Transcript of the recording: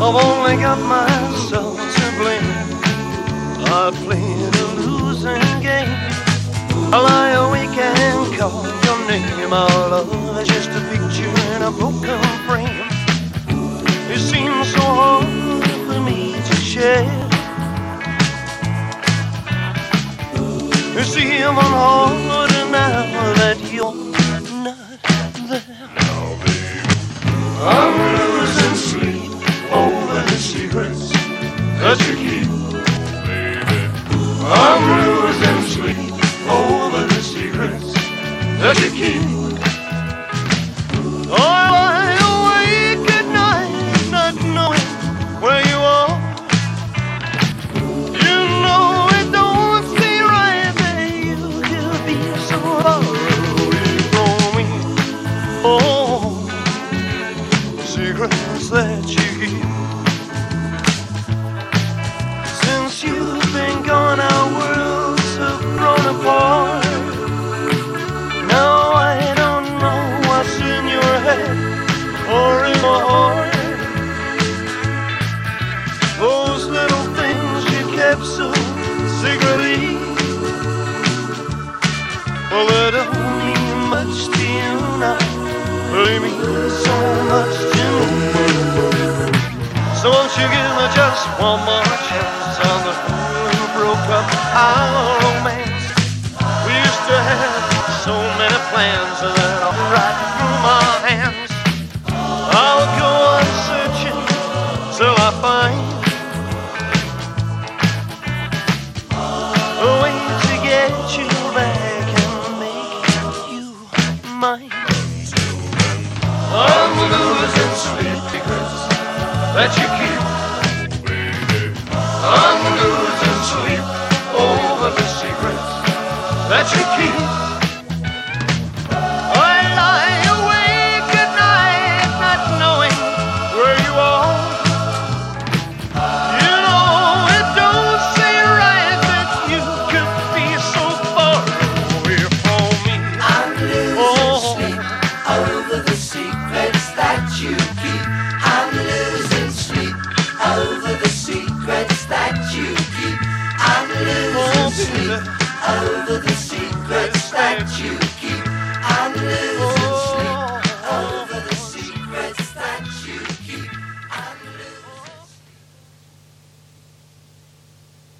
I've only got myself to blame. I played a losing game. I lie awake and call your name. Our love is just a picture in a broken frame. It seems so hard for me to share. It's even harder now secrets that you keep. Since you've been gone, our worlds have grown apart. Now I don't know what's in your head or in my heart. Those little things you kept so secretly. Well, they don't mean much to you now, but mean so just one more chance on the fool who broke up oh, our romance? We used to have so many plans that are right through my hands. I'll go on searching till I find a way to get you back and make you mine. I'm losing sleep because that you that you keep. I lie awake at night not knowing where you are. You know it don't seem right that you could be so far away from me. I'm losing Oh. sleep over the secrets that you keep. at you.